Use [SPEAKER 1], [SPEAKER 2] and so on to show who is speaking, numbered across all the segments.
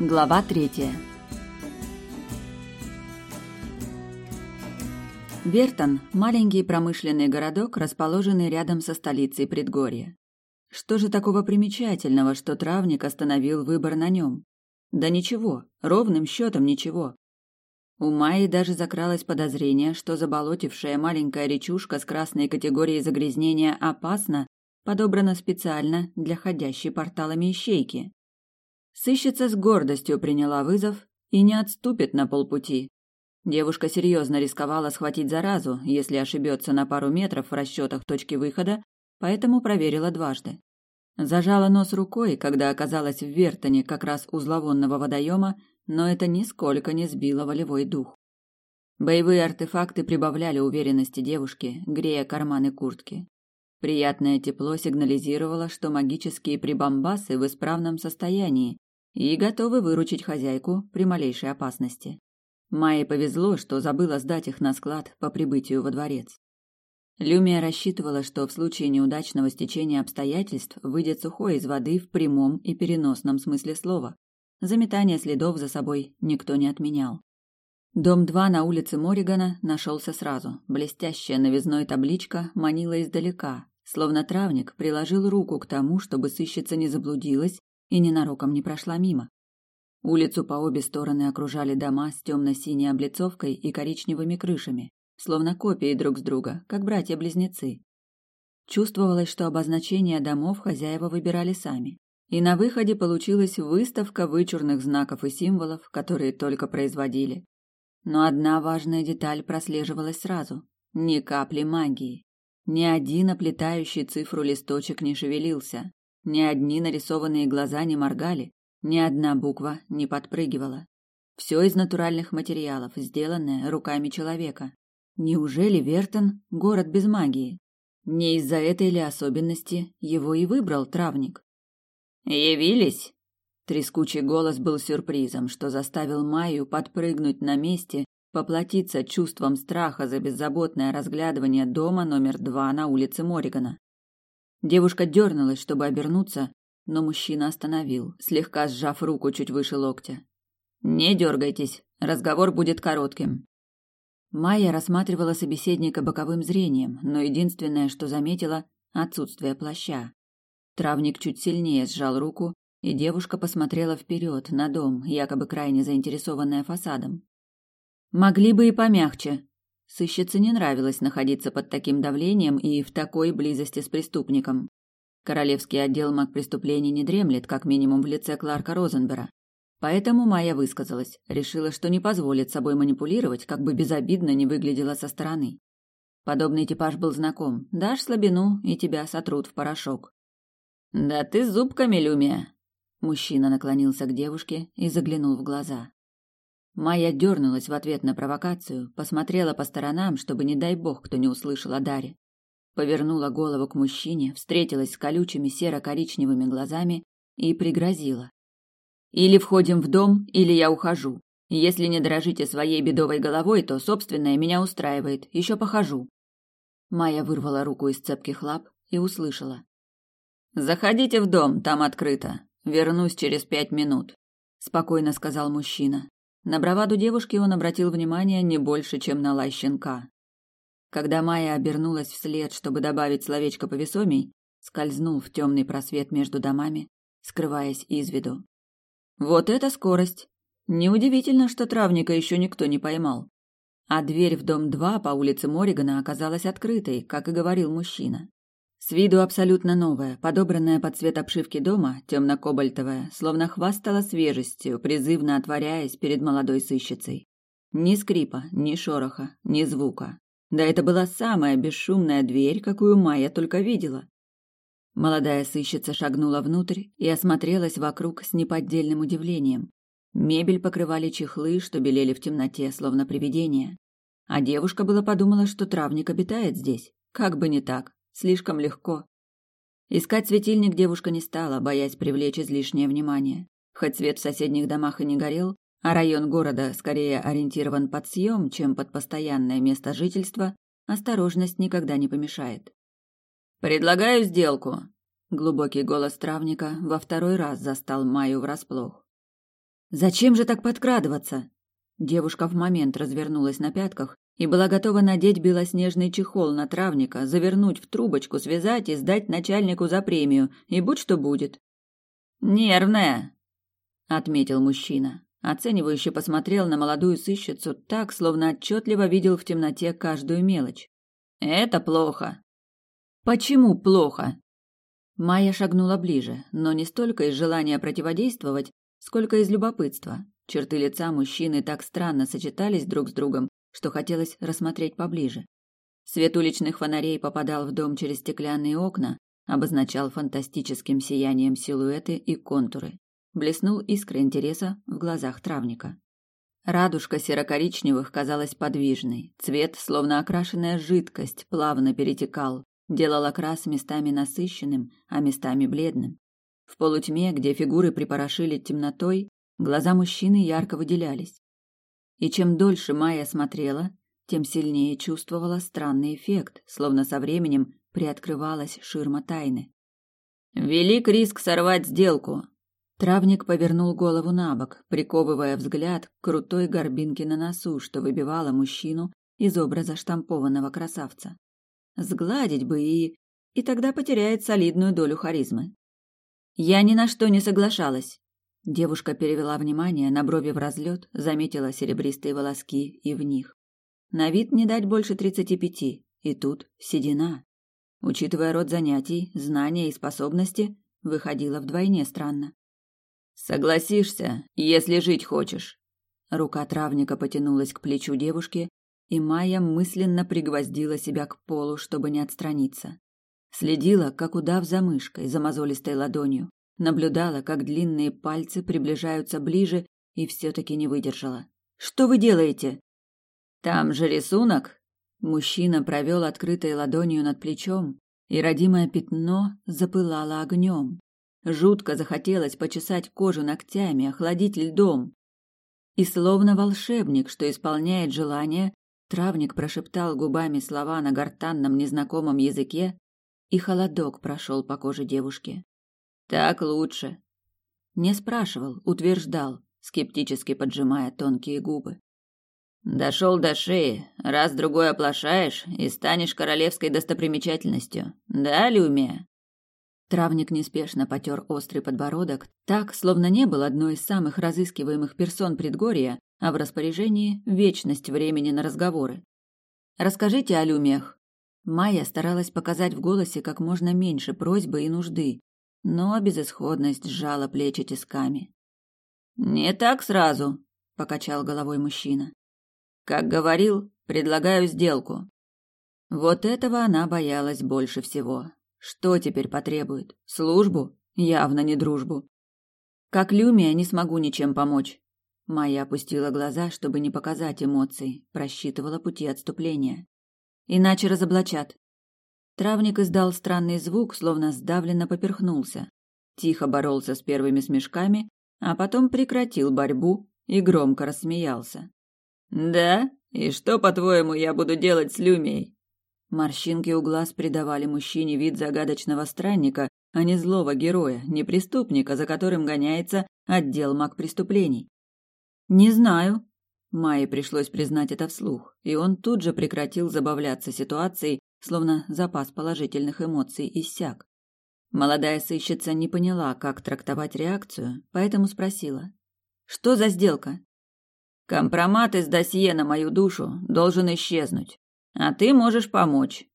[SPEAKER 1] Глава третья. Вертон – маленький промышленный городок, расположенный рядом со столицей предгорья. Что же такого примечательного, что травник остановил выбор на нем? Да ничего, ровным счетом ничего. У Майи даже закралось подозрение, что заболотившая маленькая речушка с красной категорией загрязнения опасна, подобрана специально для ходящей порталами ищейки. Сыщица с гордостью приняла вызов и не отступит на полпути. Девушка серьезно рисковала схватить заразу, если ошибется на пару метров в расчетах точки выхода, поэтому проверила дважды. Зажала нос рукой, когда оказалась в Вертоне как раз у зловонного водоема, но это нисколько не сбило волевой дух. Боевые артефакты прибавляли уверенности девушке, грея карманы куртки. Приятное тепло сигнализировало, что магические прибамбасы в исправном состоянии, и готовы выручить хозяйку при малейшей опасности. Майе повезло, что забыла сдать их на склад по прибытию во дворец. Люмия рассчитывала, что в случае неудачного стечения обстоятельств выйдет сухой из воды в прямом и переносном смысле слова. Заметание следов за собой никто не отменял. Дом 2 на улице Моригана нашелся сразу. Блестящая новизной табличка манила издалека, словно травник приложил руку к тому, чтобы сыщица не заблудилась и ненароком не прошла мимо. Улицу по обе стороны окружали дома с темно-синей облицовкой и коричневыми крышами, словно копии друг с друга, как братья-близнецы. Чувствовалось, что обозначения домов хозяева выбирали сами. И на выходе получилась выставка вычурных знаков и символов, которые только производили. Но одна важная деталь прослеживалась сразу. Ни капли магии. Ни один оплетающий цифру листочек не шевелился. Ни одни нарисованные глаза не моргали, ни одна буква не подпрыгивала. Все из натуральных материалов, сделанное руками человека. Неужели Вертон – город без магии? Не из-за этой ли особенности его и выбрал травник? «Явились?» Трескучий голос был сюрпризом, что заставил Майю подпрыгнуть на месте, поплатиться чувством страха за беззаботное разглядывание дома номер два на улице Моригана. Девушка дернулась, чтобы обернуться, но мужчина остановил, слегка сжав руку чуть выше локтя. «Не дергайтесь, разговор будет коротким». Майя рассматривала собеседника боковым зрением, но единственное, что заметила – отсутствие плаща. Травник чуть сильнее сжал руку, и девушка посмотрела вперед на дом, якобы крайне заинтересованная фасадом. «Могли бы и помягче», Сыщице не нравилось находиться под таким давлением и в такой близости с преступником. Королевский отдел маг преступлений не дремлет, как минимум в лице Кларка Розенбера. Поэтому Майя высказалась, решила, что не позволит собой манипулировать, как бы безобидно не выглядела со стороны. Подобный типаж был знаком. Дашь слабину, и тебя сотрут в порошок. «Да ты зубками, Люмия!» Мужчина наклонился к девушке и заглянул в глаза. Майя дернулась в ответ на провокацию, посмотрела по сторонам, чтобы, не дай бог, кто не услышал о Даре. Повернула голову к мужчине, встретилась с колючими серо-коричневыми глазами и пригрозила. «Или входим в дом, или я ухожу. Если не дорожите своей бедовой головой, то собственное меня устраивает, еще похожу». Майя вырвала руку из цепких лап и услышала. «Заходите в дом, там открыто. Вернусь через пять минут», — спокойно сказал мужчина. На браваду девушки он обратил внимание не больше, чем на лай щенка. Когда Майя обернулась вслед, чтобы добавить словечко повесомей, скользнул в темный просвет между домами, скрываясь из виду. Вот это скорость! Неудивительно, что травника еще никто не поймал. А дверь в дом 2 по улице Моригана оказалась открытой, как и говорил мужчина. С виду абсолютно новая, подобранная под цвет обшивки дома, темно-кобальтовая, словно хвастала свежестью, призывно отворяясь перед молодой сыщицей. Ни скрипа, ни шороха, ни звука. Да это была самая бесшумная дверь, какую Майя только видела. Молодая сыщица шагнула внутрь и осмотрелась вокруг с неподдельным удивлением. Мебель покрывали чехлы, что белели в темноте, словно привидения. А девушка была подумала, что травник обитает здесь. Как бы не так. Слишком легко. Искать светильник девушка не стала, боясь привлечь излишнее внимание. Хоть свет в соседних домах и не горел, а район города скорее ориентирован под съем, чем под постоянное место жительства, осторожность никогда не помешает. «Предлагаю сделку!» Глубокий голос травника во второй раз застал Майю врасплох. Зачем же так подкрадываться? Девушка в момент развернулась на пятках и была готова надеть белоснежный чехол на травника, завернуть в трубочку, связать и сдать начальнику за премию, и будь что будет. «Нервная», — отметил мужчина. Оценивающе посмотрел на молодую сыщицу так, словно отчетливо видел в темноте каждую мелочь. «Это плохо». «Почему плохо?» Майя шагнула ближе, но не столько из желания противодействовать, сколько из любопытства. Черты лица мужчины так странно сочетались друг с другом, что хотелось рассмотреть поближе. Свет уличных фонарей попадал в дом через стеклянные окна, обозначал фантастическим сиянием силуэты и контуры. Блеснул искра интереса в глазах травника. Радужка серо-коричневых казалась подвижной, цвет, словно окрашенная жидкость, плавно перетекал, делал окрас местами насыщенным, а местами бледным. В полутьме, где фигуры припорошили темнотой, глаза мужчины ярко выделялись. И чем дольше Майя смотрела, тем сильнее чувствовала странный эффект, словно со временем приоткрывалась ширма тайны. «Велик риск сорвать сделку!» Травник повернул голову на бок, приковывая взгляд к крутой горбинке на носу, что выбивала мужчину из образа штампованного красавца. Сгладить бы и... и тогда потеряет солидную долю харизмы. Я ни на что не соглашалась. Девушка перевела внимание на брови в разлет, заметила серебристые волоски и в них. На вид не дать больше тридцати пяти, и тут седина. Учитывая род занятий, знания и способности, выходило вдвойне странно. «Согласишься, если жить хочешь». Рука травника потянулась к плечу девушки, и Майя мысленно пригвоздила себя к полу, чтобы не отстраниться. Следила, как удав за мышкой, за мозолистой ладонью, наблюдала, как длинные пальцы приближаются ближе, и все-таки не выдержала. «Что вы делаете?» «Там же рисунок!» Мужчина провел открытой ладонью над плечом, и родимое пятно запылало огнем. Жутко захотелось почесать кожу ногтями, охладить льдом. И словно волшебник, что исполняет желание, травник прошептал губами слова на гортанном незнакомом языке, и холодок прошел по коже девушки. Так лучше. Не спрашивал, утверждал, скептически поджимая тонкие губы. Дошел до шеи, раз другой оплошаешь и станешь королевской достопримечательностью. Да, Люмия? Травник неспешно потер острый подбородок, так, словно не был одной из самых разыскиваемых персон предгорья, а в распоряжении вечность времени на разговоры. «Расскажите о люмиях». Майя старалась показать в голосе как можно меньше просьбы и нужды, но безысходность сжала плечи тисками. «Не так сразу», — покачал головой мужчина. «Как говорил, предлагаю сделку». Вот этого она боялась больше всего. Что теперь потребует? Службу? Явно не дружбу. Как Люмия не смогу ничем помочь. Майя опустила глаза, чтобы не показать эмоций, просчитывала пути отступления. Иначе разоблачат. Травник издал странный звук, словно сдавленно поперхнулся. Тихо боролся с первыми смешками, а потом прекратил борьбу и громко рассмеялся. «Да? И что, по-твоему, я буду делать с Люмией?» Морщинки у глаз придавали мужчине вид загадочного странника, а не злого героя, не преступника, за которым гоняется отдел маг преступлений. «Не знаю». Майе пришлось признать это вслух, и он тут же прекратил забавляться ситуацией, словно запас положительных эмоций иссяк. Молодая сыщица не поняла, как трактовать реакцию, поэтому спросила. «Что за сделка?» «Компромат из досье на мою душу должен исчезнуть, а ты можешь помочь».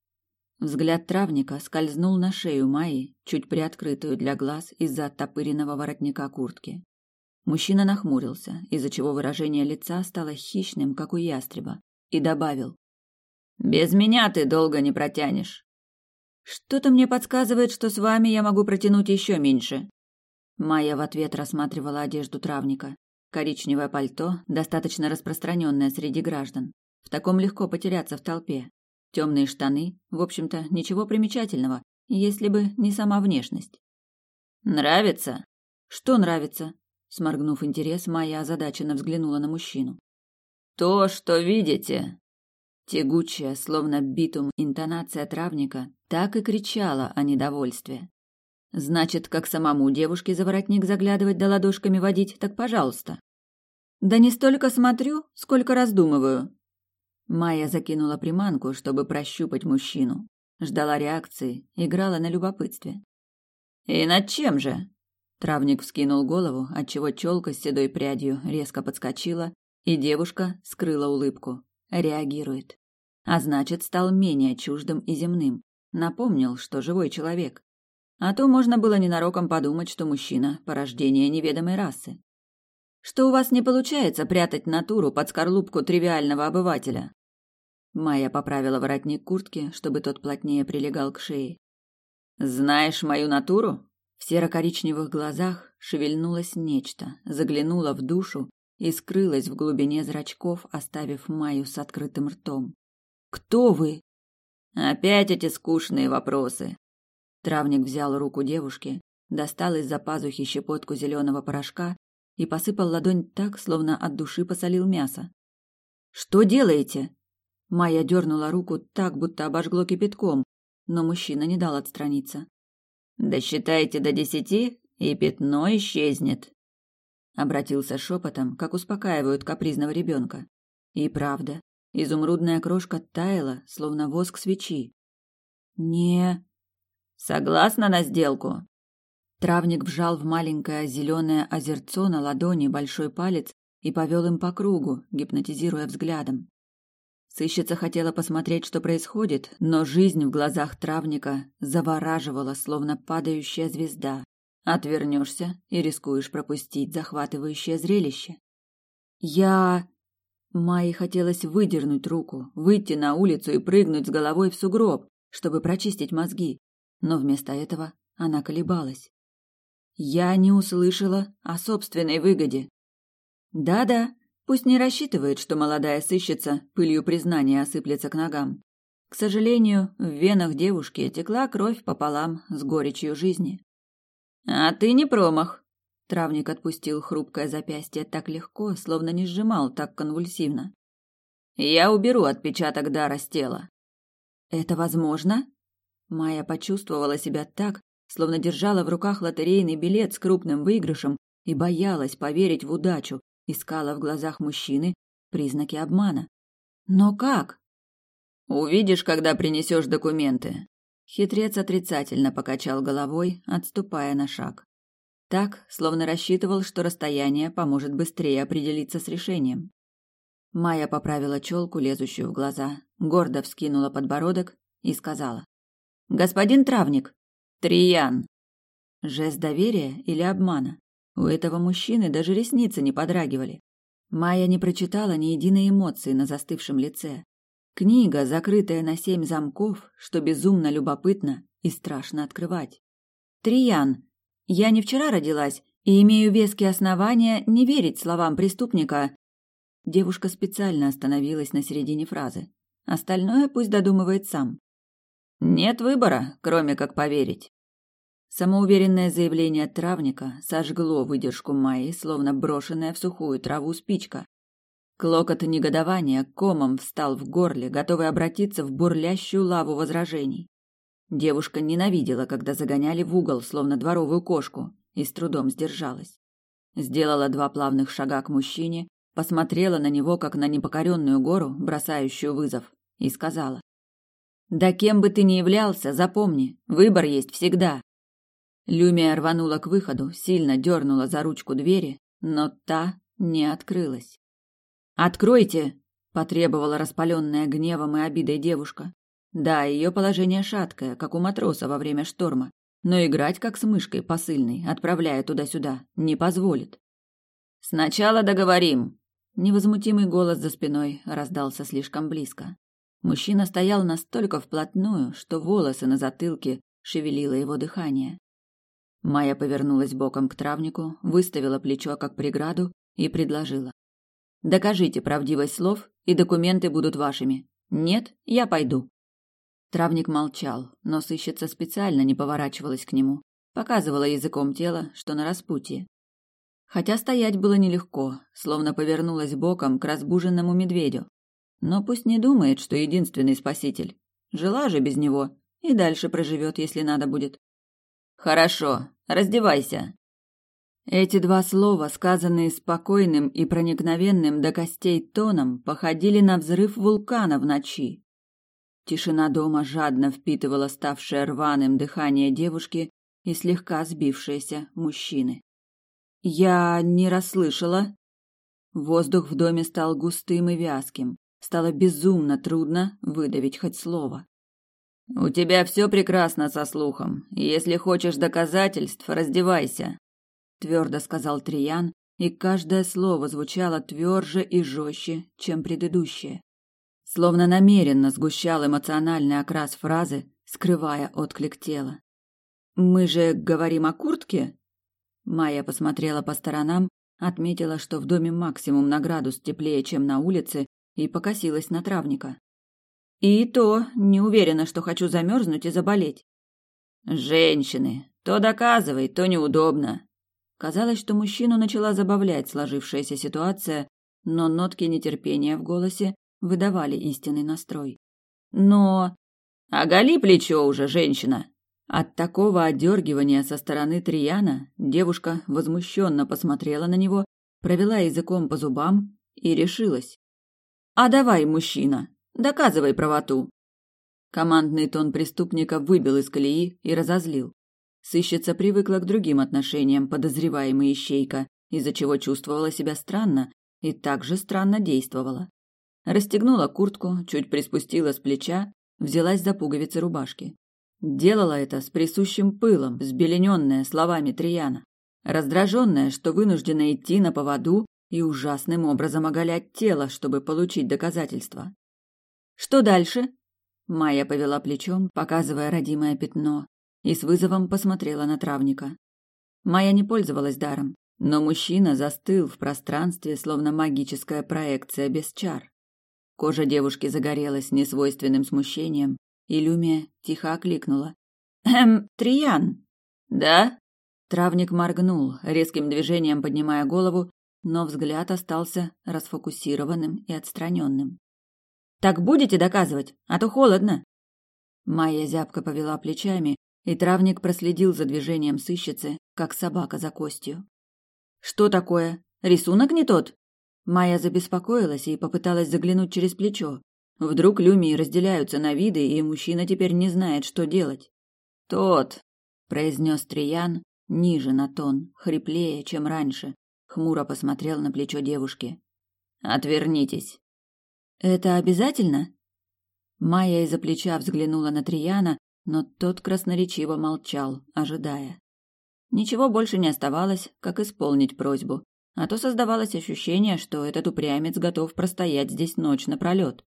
[SPEAKER 1] Взгляд травника скользнул на шею Майи, чуть приоткрытую для глаз из-за оттопыренного воротника куртки. Мужчина нахмурился, из-за чего выражение лица стало хищным, как у ястреба, и добавил. Без меня ты долго не протянешь. Что-то мне подсказывает, что с вами я могу протянуть еще меньше. Майя в ответ рассматривала одежду травника. Коричневое пальто, достаточно распространенное среди граждан. В таком легко потеряться в толпе. Темные штаны, в общем-то, ничего примечательного, если бы не сама внешность. Нравится? Что нравится? Сморгнув интерес, Майя озадаченно взглянула на мужчину. То, что видите, Тягучая, словно битум, интонация травника так и кричала о недовольстве. Значит, как самому девушке за воротник заглядывать да ладошками водить, так пожалуйста. Да не столько смотрю, сколько раздумываю. Майя закинула приманку, чтобы прощупать мужчину. Ждала реакции, играла на любопытстве. «И над чем же?» Травник вскинул голову, отчего челка с седой прядью резко подскочила, и девушка скрыла улыбку. Реагирует. А значит, стал менее чуждым и земным. Напомнил, что живой человек. А то можно было ненароком подумать, что мужчина – порождение неведомой расы. Что у вас не получается прятать натуру под скорлупку тривиального обывателя? Майя поправила воротник куртки, чтобы тот плотнее прилегал к шее. Знаешь мою натуру? В серо-коричневых глазах шевельнулось нечто, заглянуло в душу и скрылось в глубине зрачков, оставив Майю с открытым ртом. Кто вы? Опять эти скучные вопросы. Травник взял руку девушки, достал из-за пазухи щепотку зеленого порошка и посыпал ладонь так, словно от души посолил мясо. Что делаете? Майя дернула руку так, будто обожгло кипятком, но мужчина не дал отстраниться. «Досчитайте до десяти, и пятно исчезнет», — обратился шепотом, как успокаивают капризного ребенка. И правда, изумрудная крошка таяла, словно воск свечи. «Не...» Согласна на сделку? Травник вжал в маленькое зеленое озерцо на ладони большой палец и повел им по кругу, гипнотизируя взглядом. Сыщица хотела посмотреть, что происходит, но жизнь в глазах травника завораживала, словно падающая звезда. Отвернешься и рискуешь пропустить захватывающее зрелище. Я... Майе хотелось выдернуть руку, выйти на улицу и прыгнуть с головой в сугроб, чтобы прочистить мозги но вместо этого она колебалась. Я не услышала о собственной выгоде. Да-да, пусть не рассчитывает, что молодая сыщица пылью признания осыплется к ногам. К сожалению, в венах девушки текла кровь пополам с горечью жизни. «А ты не промах!» Травник отпустил хрупкое запястье так легко, словно не сжимал так конвульсивно. «Я уберу отпечаток дара с тела». «Это возможно?» Майя почувствовала себя так, словно держала в руках лотерейный билет с крупным выигрышем и боялась поверить в удачу, искала в глазах мужчины признаки обмана. Но как? Увидишь, когда принесешь документы. Хитрец отрицательно покачал головой, отступая на шаг. Так, словно рассчитывал, что расстояние поможет быстрее определиться с решением. Майя поправила челку, лезущую в глаза, гордо вскинула подбородок и сказала: Господин травник. Триян. Жест доверия или обмана? У этого мужчины даже ресницы не подрагивали. Майя не прочитала ни единой эмоции на застывшем лице. Книга, закрытая на семь замков, что безумно любопытно и страшно открывать. Триян. Я не вчера родилась и имею веские основания не верить словам преступника. Девушка специально остановилась на середине фразы. Остальное пусть додумывает сам. Нет выбора, кроме как поверить. Самоуверенное заявление травника сожгло выдержку Майи, словно брошенная в сухую траву спичка. Клокот негодования комом встал в горле, готовый обратиться в бурлящую лаву возражений. Девушка ненавидела, когда загоняли в угол, словно дворовую кошку, и с трудом сдержалась. Сделала два плавных шага к мужчине, посмотрела на него, как на непокоренную гору, бросающую вызов, и сказала. Да кем бы ты ни являлся, запомни, выбор есть всегда. Люмия рванула к выходу, сильно дернула за ручку двери, но та не открылась. «Откройте!» – потребовала распаленная гневом и обидой девушка. Да, ее положение шаткое, как у матроса во время шторма, но играть как с мышкой посыльной, отправляя туда-сюда, не позволит. «Сначала договорим!» Невозмутимый голос за спиной раздался слишком близко. Мужчина стоял настолько вплотную, что волосы на затылке шевелило его дыхание. Майя повернулась боком к травнику, выставила плечо как преграду и предложила. «Докажите правдивость слов, и документы будут вашими. Нет, я пойду». Травник молчал, но сыщица специально не поворачивалась к нему, показывала языком тела, что на распутье. Хотя стоять было нелегко, словно повернулась боком к разбуженному медведю, но пусть не думает, что единственный спаситель. Жила же без него и дальше проживет, если надо будет. Хорошо, раздевайся. Эти два слова, сказанные спокойным и проникновенным до костей тоном, походили на взрыв вулкана в ночи. Тишина дома жадно впитывала ставшее рваным дыхание девушки и слегка сбившиеся мужчины. Я не расслышала. Воздух в доме стал густым и вязким. Стало безумно трудно выдавить хоть слово. У тебя все прекрасно со слухом. Если хочешь доказательств, раздевайся, твердо сказал Триян, и каждое слово звучало тверже и жестче, чем предыдущее. Словно намеренно сгущал эмоциональный окрас фразы, скрывая отклик тела. Мы же говорим о куртке? Майя посмотрела по сторонам, отметила, что в доме максимум на градус теплее, чем на улице, и покосилась на травника. И то не уверена, что хочу замерзнуть и заболеть. Женщины, то доказывай, то неудобно. Казалось, что мужчину начала забавлять сложившаяся ситуация, но нотки нетерпения в голосе выдавали истинный настрой. Но... Оголи плечо уже, женщина! От такого одергивания со стороны Трияна девушка возмущенно посмотрела на него, провела языком по зубам и решилась. «А давай, мужчина, доказывай правоту!» Командный тон преступника выбил из колеи и разозлил. Сыщица привыкла к другим отношениям, подозреваемой ищейка, из-за чего чувствовала себя странно и также странно действовала. Расстегнула куртку, чуть приспустила с плеча, взялась за пуговицы рубашки. Делала это с присущим пылом, взбелененная словами Трияна, раздраженная, что вынуждена идти на поводу и ужасным образом оголять тело, чтобы получить доказательства. «Что дальше?» Майя повела плечом, показывая родимое пятно, и с вызовом посмотрела на травника. Майя не пользовалась даром, но мужчина застыл в пространстве, словно магическая проекция без чар. Кожа девушки загорелась несвойственным смущением, и Люмия тихо окликнула. «Эм, Триян!» «Да?» Травник моргнул, резким движением поднимая голову, но взгляд остался расфокусированным и отстраненным. «Так будете доказывать? А то холодно!» Майя зябко повела плечами, и травник проследил за движением сыщицы, как собака за костью. «Что такое? Рисунок не тот?» Майя забеспокоилась и попыталась заглянуть через плечо. Вдруг люмии разделяются на виды, и мужчина теперь не знает, что делать. «Тот», — произнес Триян, ниже на тон, хриплее, чем раньше, хмуро посмотрел на плечо девушки. «Отвернитесь». «Это обязательно?» Майя из-за плеча взглянула на Трияна, но тот красноречиво молчал, ожидая. Ничего больше не оставалось, как исполнить просьбу, а то создавалось ощущение, что этот упрямец готов простоять здесь ночь напролет.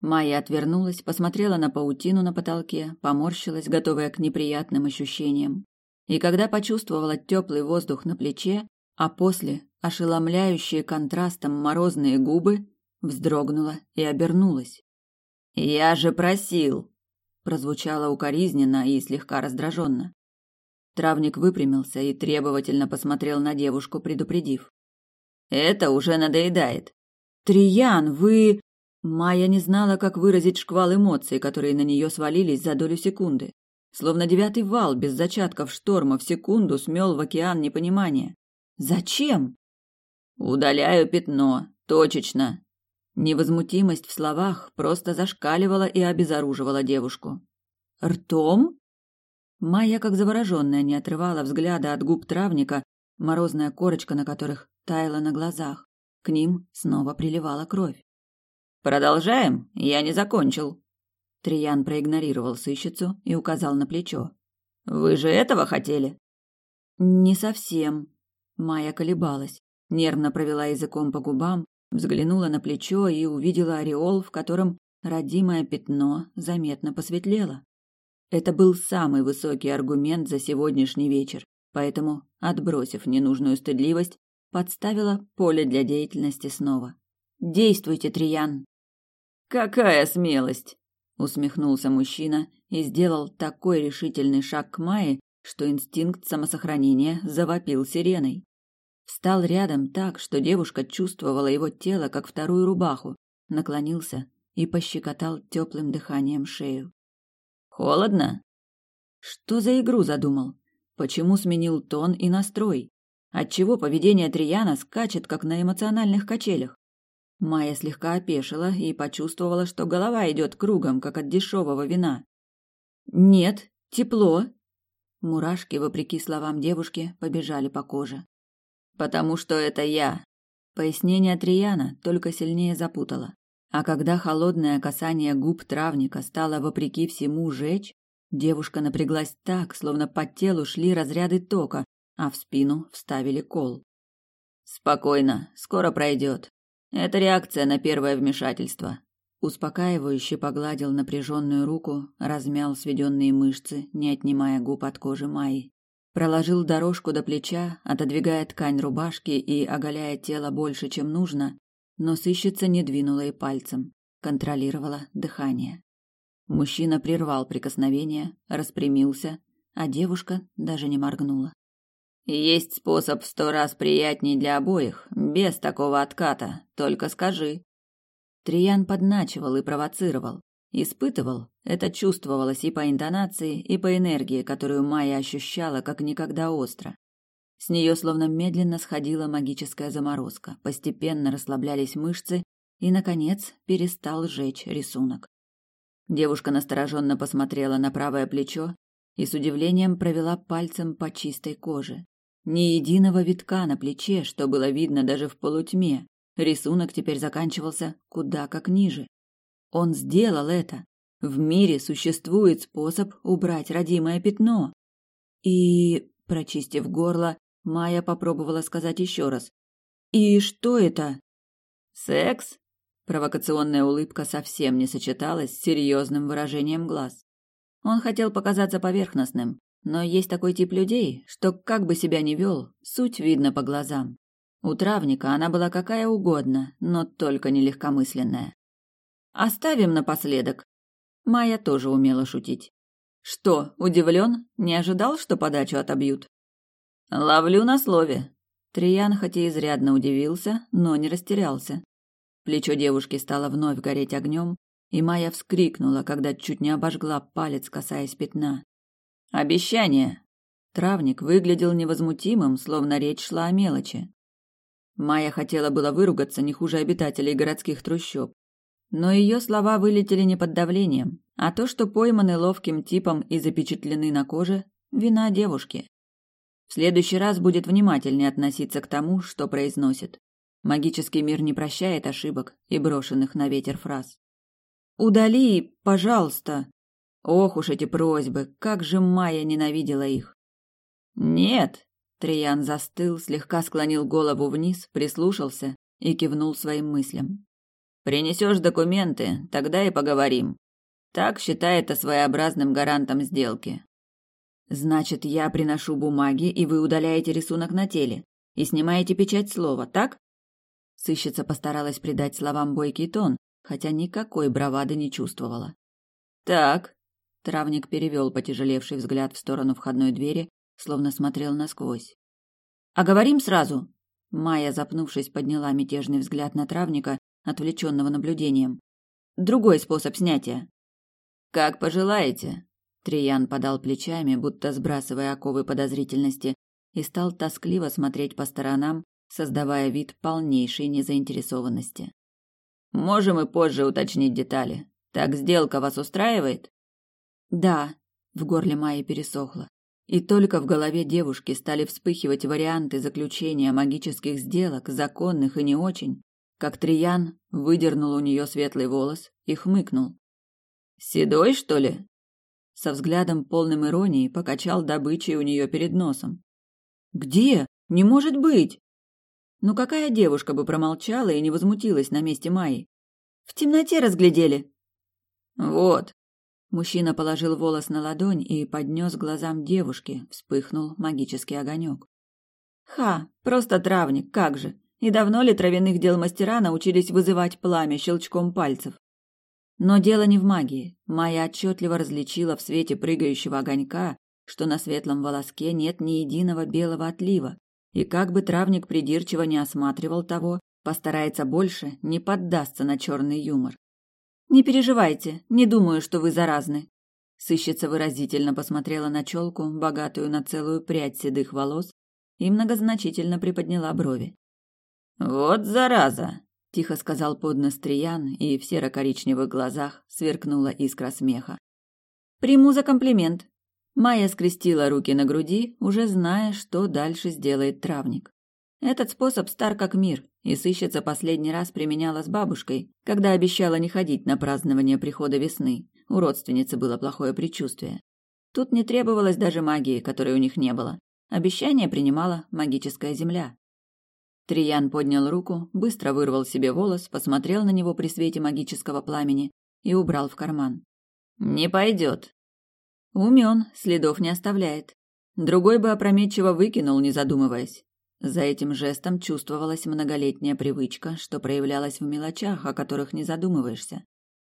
[SPEAKER 1] Майя отвернулась, посмотрела на паутину на потолке, поморщилась, готовая к неприятным ощущениям. И когда почувствовала теплый воздух на плече, а после ошеломляющие контрастом морозные губы, вздрогнула и обернулась. «Я же просил!» Прозвучало укоризненно и слегка раздраженно. Травник выпрямился и требовательно посмотрел на девушку, предупредив. «Это уже надоедает». «Триян, вы...» Майя не знала, как выразить шквал эмоций, которые на нее свалились за долю секунды. Словно девятый вал без зачатков шторма в секунду смел в океан непонимания. «Зачем?» «Удаляю пятно. Точечно. Невозмутимость в словах просто зашкаливала и обезоруживала девушку. «Ртом?» Майя, как завороженная, не отрывала взгляда от губ травника, морозная корочка на которых таяла на глазах. К ним снова приливала кровь. «Продолжаем? Я не закончил». Триян проигнорировал сыщицу и указал на плечо. «Вы же этого хотели?» «Не совсем». Майя колебалась, нервно провела языком по губам, Взглянула на плечо и увидела ореол, в котором родимое пятно заметно посветлело. Это был самый высокий аргумент за сегодняшний вечер, поэтому, отбросив ненужную стыдливость, подставила поле для деятельности снова. «Действуйте, Триян!» «Какая смелость!» — усмехнулся мужчина и сделал такой решительный шаг к Майе, что инстинкт самосохранения завопил сиреной. Встал рядом так, что девушка чувствовала его тело, как вторую рубаху, наклонился и пощекотал теплым дыханием шею. «Холодно?» Что за игру задумал? Почему сменил тон и настрой? Отчего поведение Трияна скачет, как на эмоциональных качелях? Майя слегка опешила и почувствовала, что голова идет кругом, как от дешевого вина. «Нет, тепло!» Мурашки, вопреки словам девушки, побежали по коже. «Потому что это я!» Пояснение Трияна только сильнее запутало. А когда холодное касание губ травника стало, вопреки всему, жечь, девушка напряглась так, словно по телу шли разряды тока, а в спину вставили кол. «Спокойно, скоро пройдет. Это реакция на первое вмешательство». Успокаивающе погладил напряженную руку, размял сведенные мышцы, не отнимая губ от кожи Майи. Проложил дорожку до плеча, отодвигая ткань рубашки и оголяя тело больше, чем нужно, но сыщица не двинула и пальцем, контролировала дыхание. Мужчина прервал прикосновение, распрямился, а девушка даже не моргнула. Есть способ сто раз приятней для обоих, без такого отката, только скажи. Триян подначивал и провоцировал. Испытывал, это чувствовалось и по интонации, и по энергии, которую Майя ощущала как никогда остро. С нее словно медленно сходила магическая заморозка, постепенно расслаблялись мышцы, и, наконец, перестал жечь рисунок. Девушка настороженно посмотрела на правое плечо и с удивлением провела пальцем по чистой коже. Ни единого витка на плече, что было видно даже в полутьме. Рисунок теперь заканчивался куда как ниже. Он сделал это. В мире существует способ убрать родимое пятно. И, прочистив горло, Майя попробовала сказать еще раз. «И что это?» «Секс?» Провокационная улыбка совсем не сочеталась с серьезным выражением глаз. Он хотел показаться поверхностным, но есть такой тип людей, что как бы себя ни вел, суть видно по глазам. У травника она была какая угодно, но только не легкомысленная. Оставим напоследок. Майя тоже умела шутить. Что, удивлен? Не ожидал, что подачу отобьют? Ловлю на слове. Триян хоть и изрядно удивился, но не растерялся. Плечо девушки стало вновь гореть огнем, и Майя вскрикнула, когда чуть не обожгла палец, касаясь пятна. Обещание. Травник выглядел невозмутимым, словно речь шла о мелочи. Майя хотела было выругаться не хуже обитателей городских трущоб, но ее слова вылетели не под давлением, а то, что пойманы ловким типом и запечатлены на коже, вина девушки. В следующий раз будет внимательнее относиться к тому, что произносит. Магический мир не прощает ошибок и брошенных на ветер фраз. «Удали, пожалуйста!» Ох уж эти просьбы, как же Майя ненавидела их. Нет, Триян застыл, слегка склонил голову вниз, прислушался и кивнул своим мыслям. Принесешь документы, тогда и поговорим. Так считай это своеобразным гарантом сделки. Значит, я приношу бумаги, и вы удаляете рисунок на теле и снимаете печать слова, так? Сыщица постаралась придать словам бойкий тон, хотя никакой бравады не чувствовала. Так, Травник перевел потяжелевший взгляд в сторону входной двери, словно смотрел насквозь. «А говорим сразу!» Майя, запнувшись, подняла мятежный взгляд на травника, отвлеченного наблюдением. «Другой способ снятия». «Как пожелаете!» Триян подал плечами, будто сбрасывая оковы подозрительности, и стал тоскливо смотреть по сторонам, создавая вид полнейшей незаинтересованности. «Можем и позже уточнить детали. Так сделка вас устраивает?» Да, в горле Майи пересохло. И только в голове девушки стали вспыхивать варианты заключения магических сделок, законных и не очень, как Триян выдернул у нее светлый волос и хмыкнул. «Седой, что ли?» Со взглядом полным иронии покачал добычей у нее перед носом. «Где? Не может быть!» Ну какая девушка бы промолчала и не возмутилась на месте Майи? В темноте разглядели. Вот, Мужчина положил волос на ладонь и поднес глазам девушки, вспыхнул магический огонек. Ха, просто травник, как же. И давно ли травяных дел мастера научились вызывать пламя щелчком пальцев? Но дело не в магии. Майя отчетливо различила в свете прыгающего огонька, что на светлом волоске нет ни единого белого отлива, и как бы травник придирчиво не осматривал того, постарается больше не поддастся на черный юмор. Не переживайте, не думаю, что вы заразны. Сыщица выразительно посмотрела на челку, богатую на целую прядь седых волос, и многозначительно приподняла брови. «Вот зараза!» – тихо сказал поднос Триян, и в серо-коричневых глазах сверкнула искра смеха. «Приму за комплимент». Майя скрестила руки на груди, уже зная, что дальше сделает травник. Этот способ стар как мир, и сыщица последний раз применяла с бабушкой, когда обещала не ходить на празднование прихода весны. У родственницы было плохое предчувствие. Тут не требовалось даже магии, которой у них не было. Обещание принимала магическая земля. Триян поднял руку, быстро вырвал себе волос, посмотрел на него при свете магического пламени и убрал в карман. «Не пойдет». Умен, следов не оставляет. Другой бы опрометчиво выкинул, не задумываясь. За этим жестом чувствовалась многолетняя привычка, что проявлялась в мелочах, о которых не задумываешься.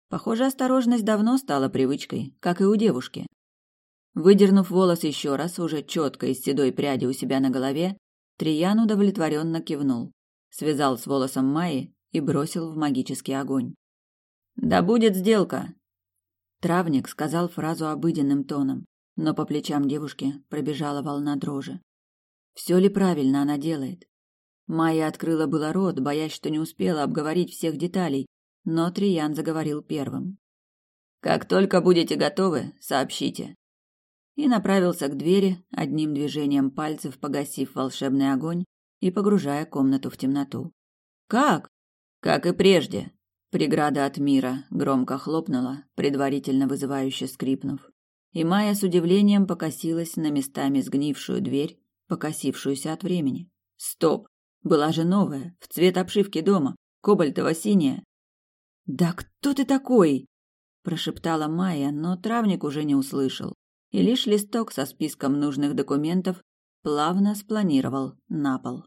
[SPEAKER 1] Похоже, осторожность давно стала привычкой, как и у девушки. Выдернув волос еще раз, уже четко из седой пряди у себя на голове, Триян удовлетворенно кивнул, связал с волосом Майи и бросил в магический огонь. «Да будет сделка!» Травник сказал фразу обыденным тоном, но по плечам девушки пробежала волна дрожи. Все ли правильно она делает? Майя открыла было рот, боясь, что не успела обговорить всех деталей, но Триян заговорил первым. «Как только будете готовы, сообщите». И направился к двери, одним движением пальцев погасив волшебный огонь и погружая комнату в темноту. «Как?» «Как и прежде». Преграда от мира громко хлопнула, предварительно вызывающе скрипнув. И Майя с удивлением покосилась на местами сгнившую дверь, покосившуюся от времени. Стоп! Была же новая, в цвет обшивки дома, кобальтово-синяя. «Да кто ты такой?» – прошептала Майя, но травник уже не услышал, и лишь листок со списком нужных документов плавно спланировал на пол.